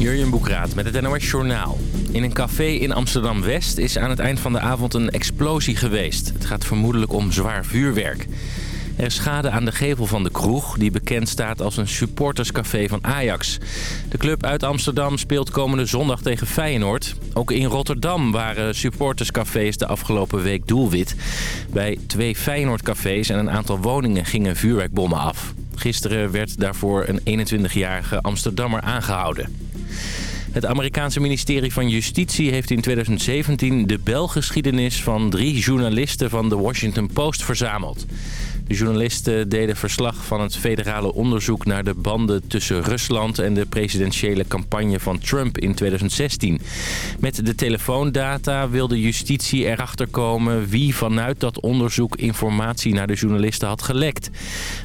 Jurjen Boekraat met het NOS Journaal. In een café in Amsterdam-West is aan het eind van de avond een explosie geweest. Het gaat vermoedelijk om zwaar vuurwerk. Er is schade aan de gevel van de kroeg, die bekend staat als een supporterscafé van Ajax. De club uit Amsterdam speelt komende zondag tegen Feyenoord. Ook in Rotterdam waren supporterscafés de afgelopen week doelwit. Bij twee Feyenoordcafés en een aantal woningen gingen vuurwerkbommen af. Gisteren werd daarvoor een 21-jarige Amsterdammer aangehouden. Het Amerikaanse ministerie van Justitie heeft in 2017 de belgeschiedenis van drie journalisten van de Washington Post verzameld. De journalisten deden verslag van het federale onderzoek naar de banden tussen Rusland en de presidentiële campagne van Trump in 2016. Met de telefoondata wilde justitie erachter komen wie vanuit dat onderzoek informatie naar de journalisten had gelekt.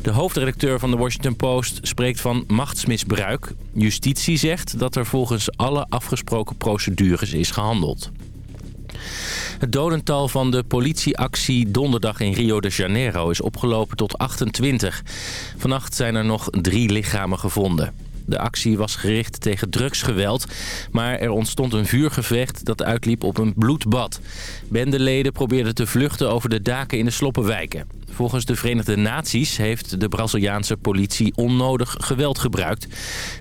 De hoofdredacteur van de Washington Post spreekt van machtsmisbruik. Justitie zegt dat er volgens alle afgesproken procedures is gehandeld. Het dodental van de politieactie donderdag in Rio de Janeiro is opgelopen tot 28. Vannacht zijn er nog drie lichamen gevonden. De actie was gericht tegen drugsgeweld, maar er ontstond een vuurgevecht dat uitliep op een bloedbad. Bendeleden probeerden te vluchten over de daken in de sloppenwijken. Volgens de Verenigde Naties heeft de Braziliaanse politie onnodig geweld gebruikt.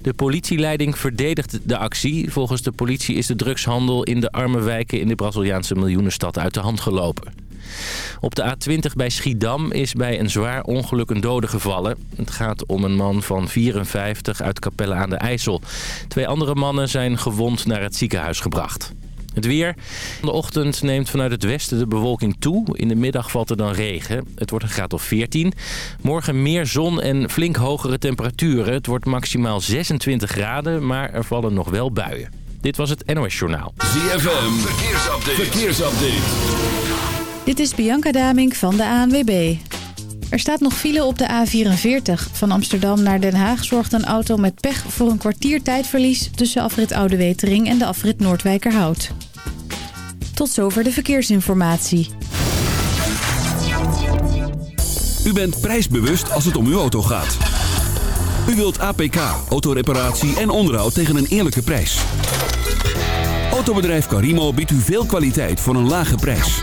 De politieleiding verdedigt de actie. Volgens de politie is de drugshandel in de arme wijken in de Braziliaanse miljoenenstad uit de hand gelopen. Op de A20 bij Schiedam is bij een zwaar ongeluk een dode gevallen. Het gaat om een man van 54 uit Capelle aan de IJssel. Twee andere mannen zijn gewond naar het ziekenhuis gebracht. Het weer. De ochtend neemt vanuit het westen de bewolking toe. In de middag valt er dan regen. Het wordt een graad of 14. Morgen meer zon en flink hogere temperaturen. Het wordt maximaal 26 graden, maar er vallen nog wel buien. Dit was het NOS Journaal. ZFM. Verkeersupdate. Verkeersupdate. Dit is Bianca Damink van de ANWB. Er staat nog file op de A44. Van Amsterdam naar Den Haag zorgt een auto met pech voor een kwartier tijdverlies... tussen afrit Oude Wetering en de afrit Noordwijkerhout. Tot zover de verkeersinformatie. U bent prijsbewust als het om uw auto gaat. U wilt APK, autoreparatie en onderhoud tegen een eerlijke prijs. Autobedrijf Carimo biedt u veel kwaliteit voor een lage prijs.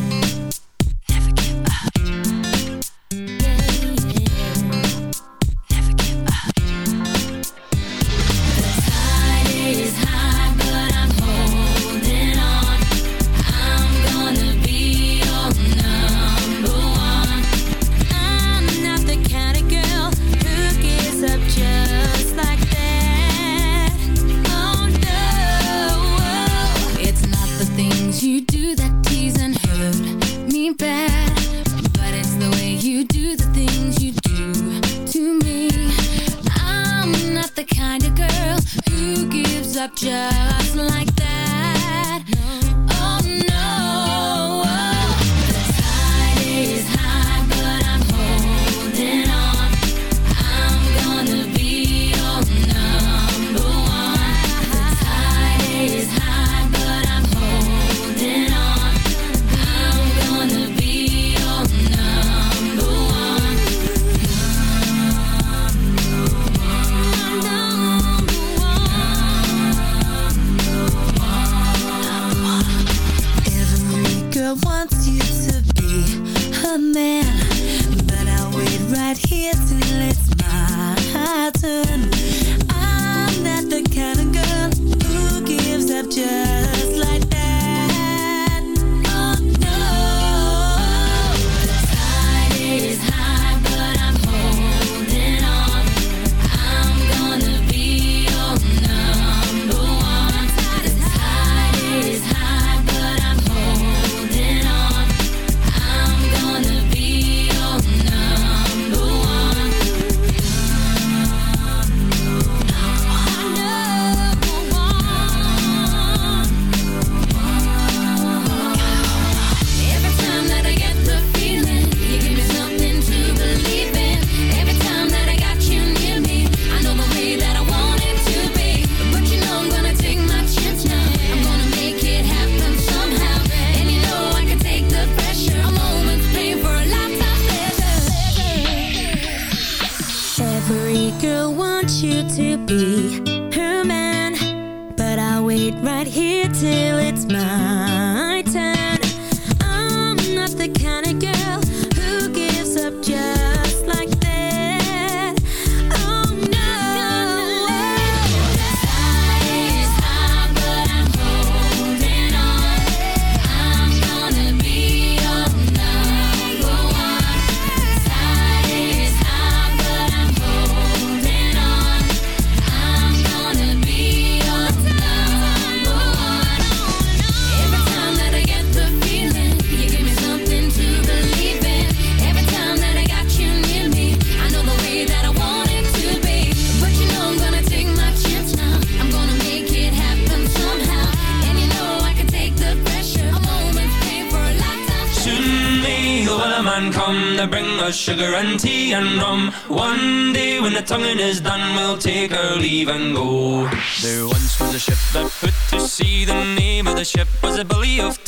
Sugar and tea and rum. One day when the tonguing is done, we'll take our leave and go. There once was a ship that put to sea. The name of the ship was a Billy of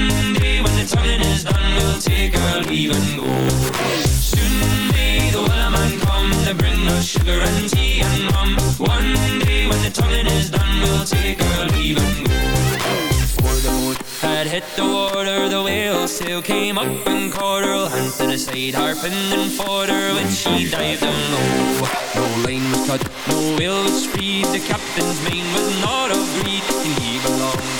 rum. One day when the tonguing is done, we'll take our leave and go. Soon may the wellerman come to bring us sugar and tea and rum. One day when the tonguing is done, we'll take our leave and go. The boat had hit the water, the whale sail came up and caught her the side, harping and fought her when she dived down low. No line was cut, no whale was freed. The captain's mane was not of greed, and he belonged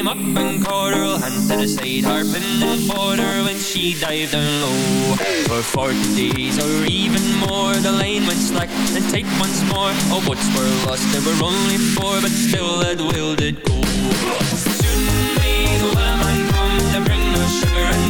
Came up and caught her hand to the side, harping and fought her when she dived down low. For forty days or even more, the line went slack and take once more. All boats were lost, there were only four, but still that whale did go. Soon may the wellerman come to bring us sugar and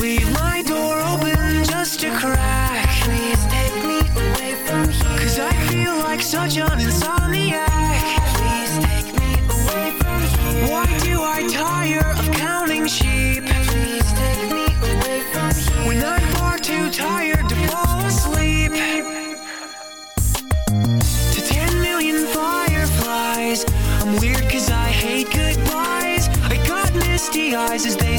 Leave my door open just a crack. Please take me away from Cause I feel like such an insomniac. Please take me away from here. Why do I tire of counting sheep? Please take me away from here. When I'm far too tired to fall asleep. To ten million fireflies. I'm I hate goodbyes. I got misty eyes as they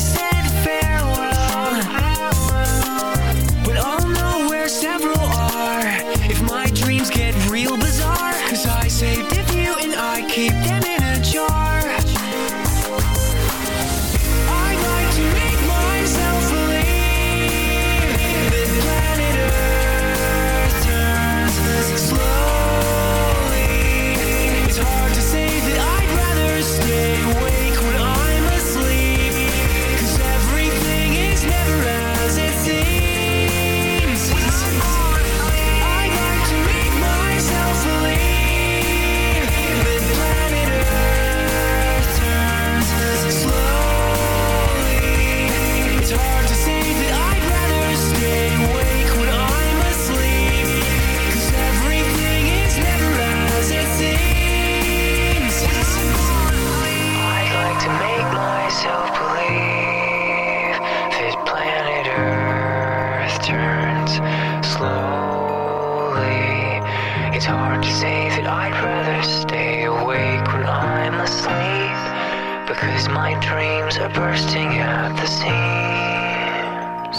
are bursting at the seams.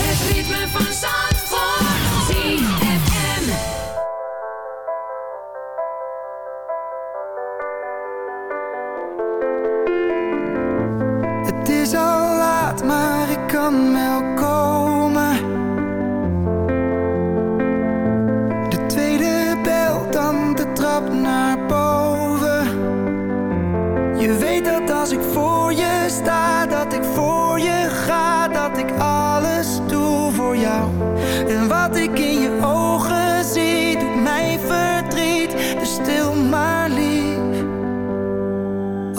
Het ritme van Zandvoort, ZFM. Het is al laat, maar ik kan me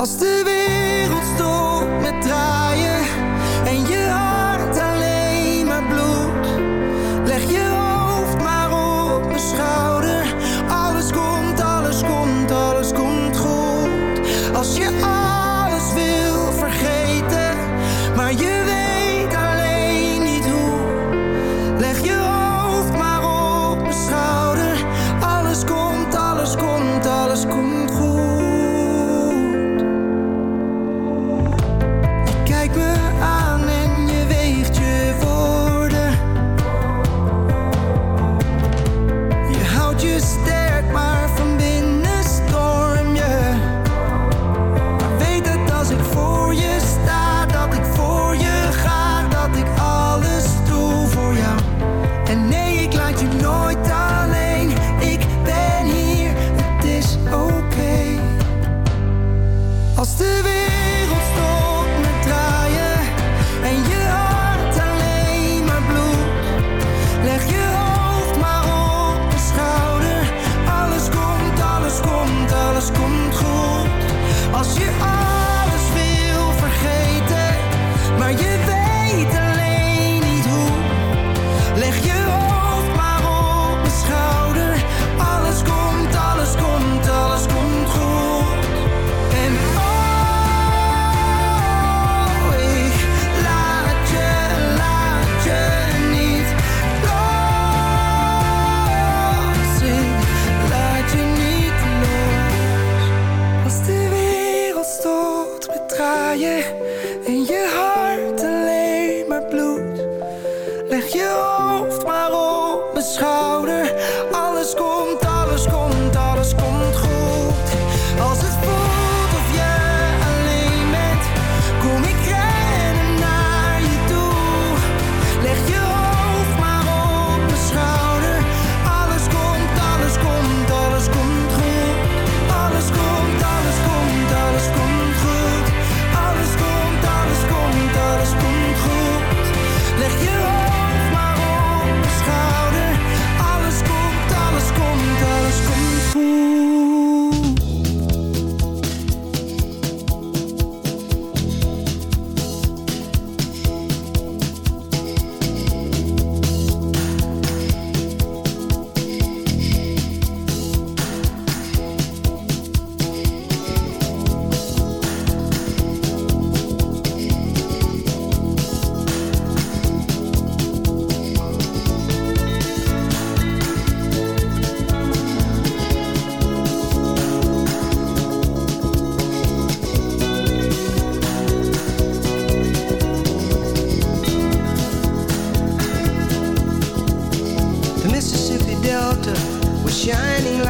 Als de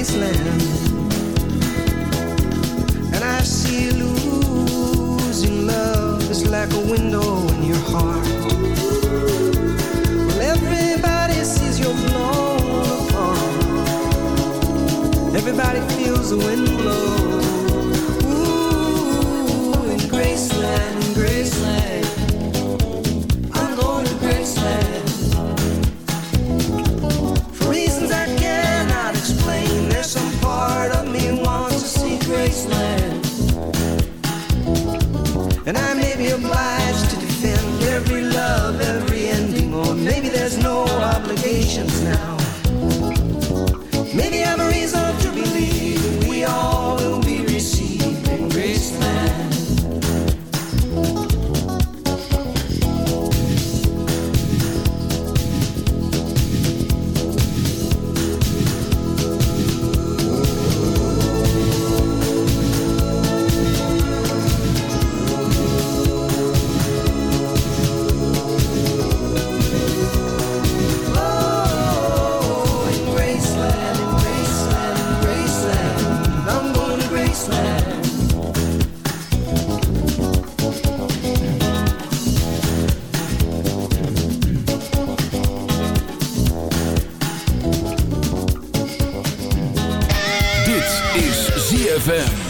wasteland ZFM.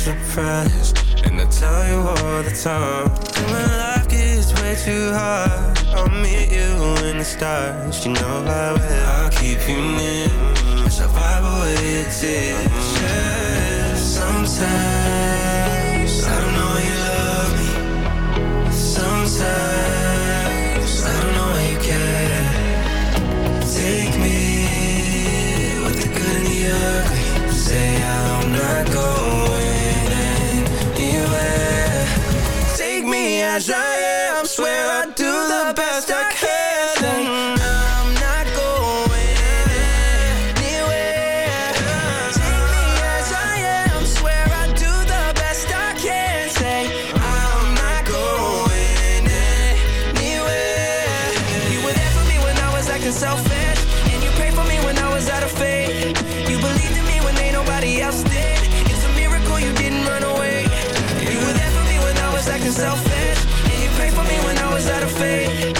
It's no surprise, and I tell you all the time. When life gets way too hard, I'll meet you in the stars. You know I will. I'll keep you near. Away your tears. Yeah. Sometimes I don't know you love me. Sometimes I don't know you care. Take me with the good and the ugly. Say I'm not going me was out of faith.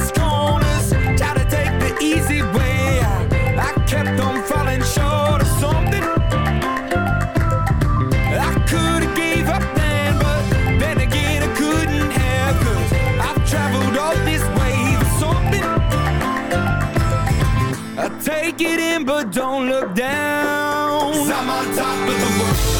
Take in, but don't look down. i I'm on top of the world.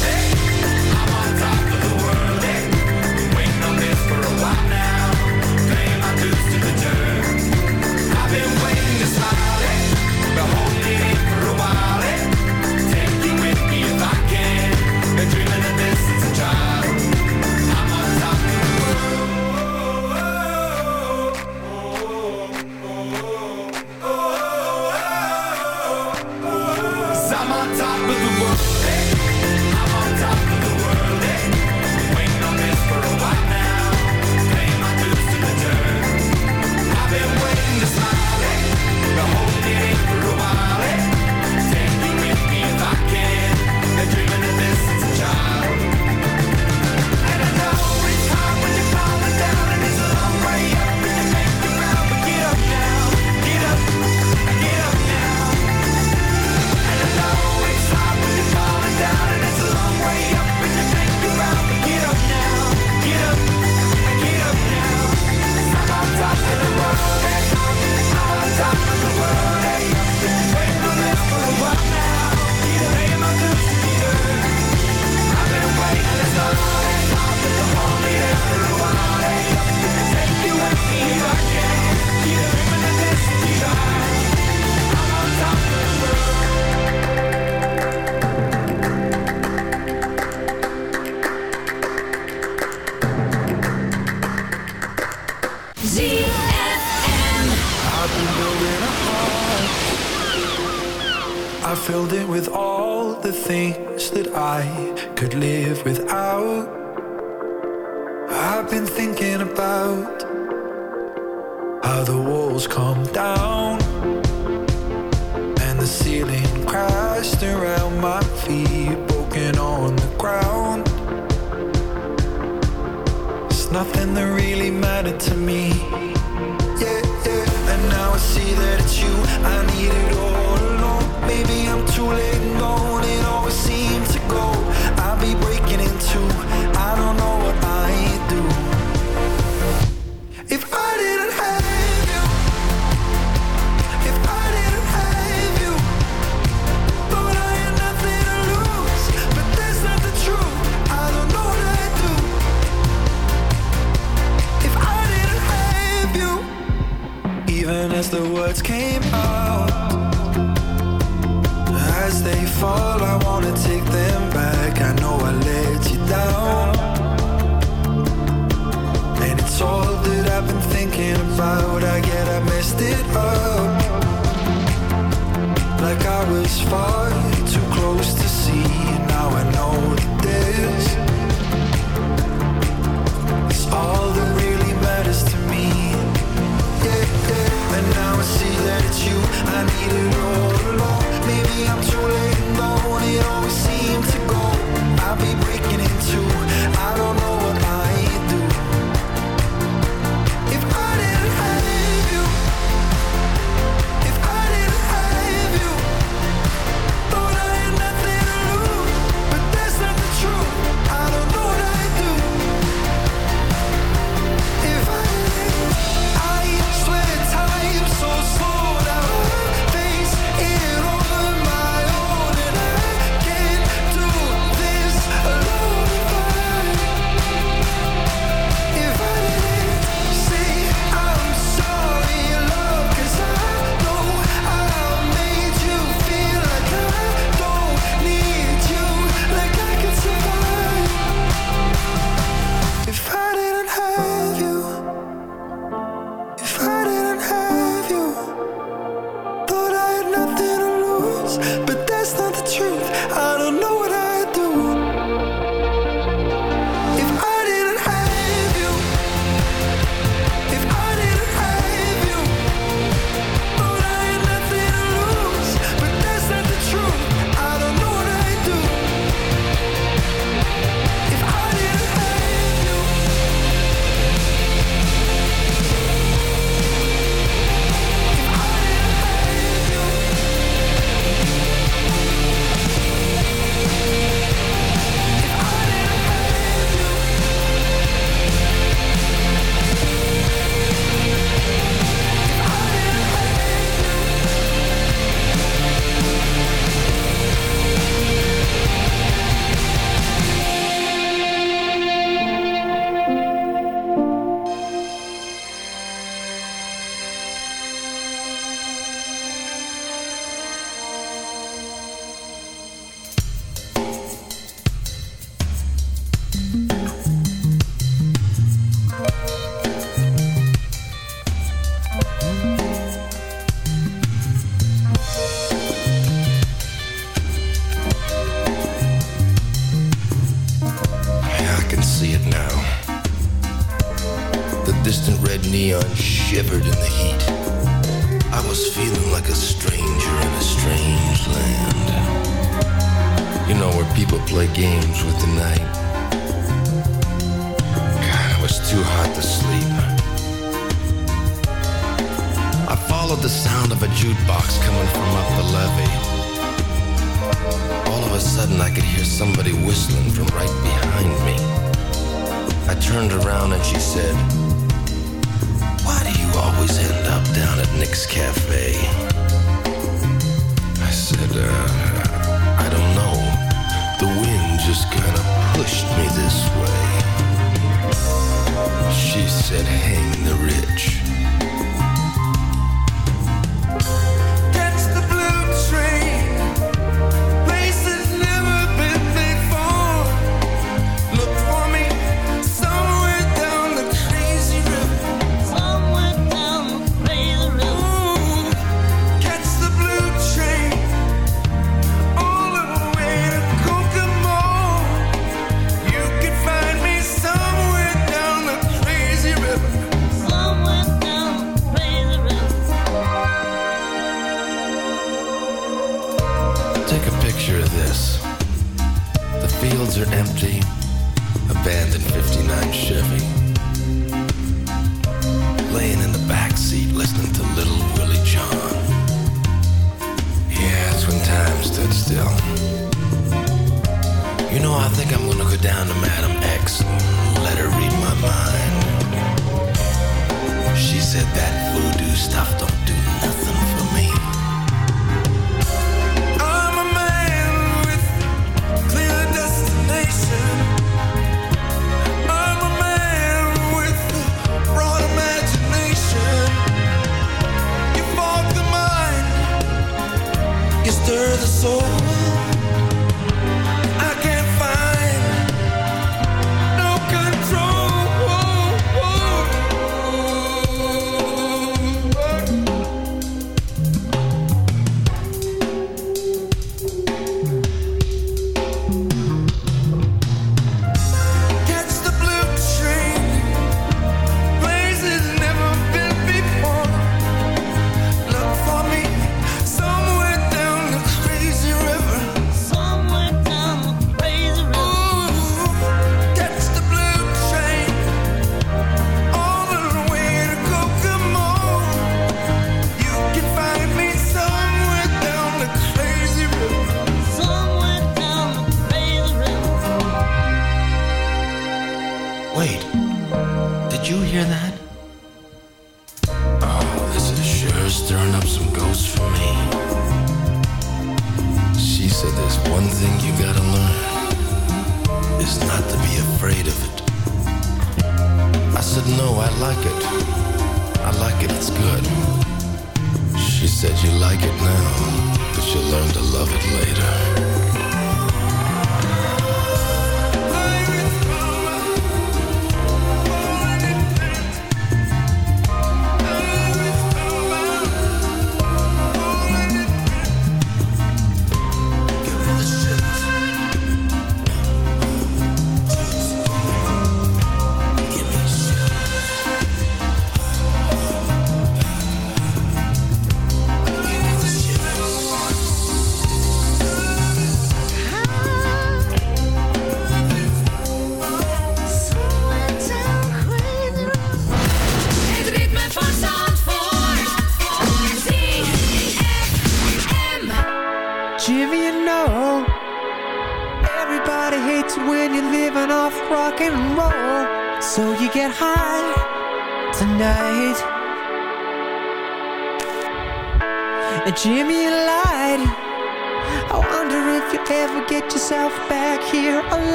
I get, I messed it up. Like I was far too close to see. Now I know this is all the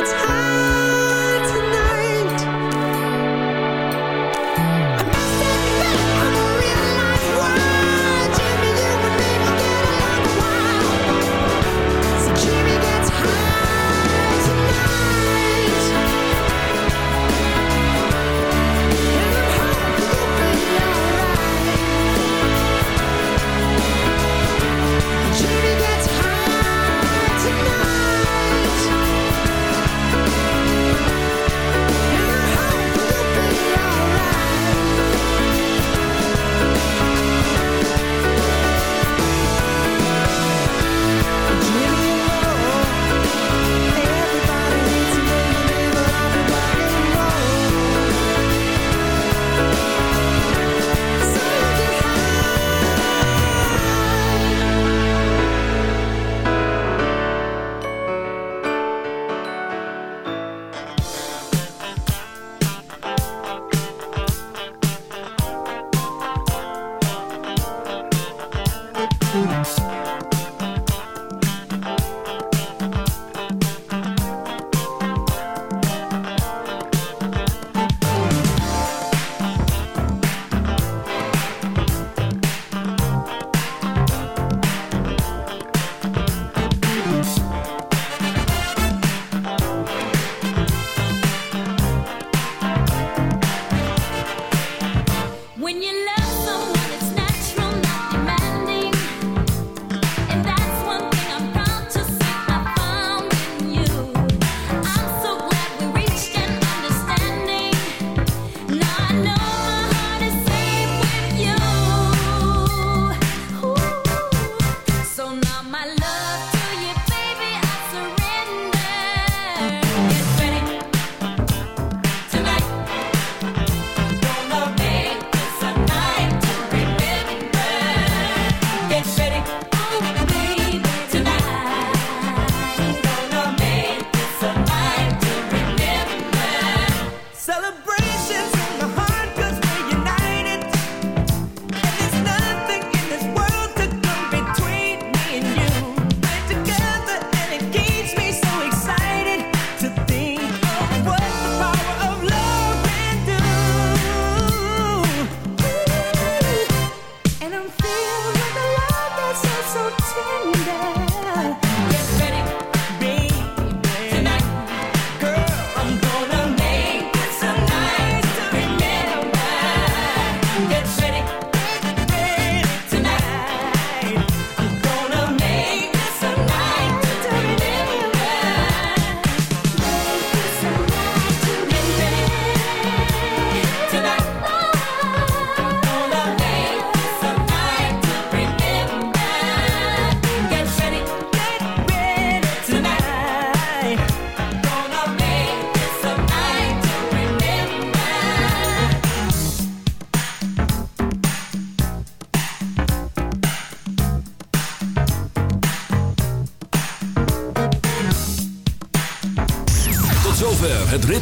it's high.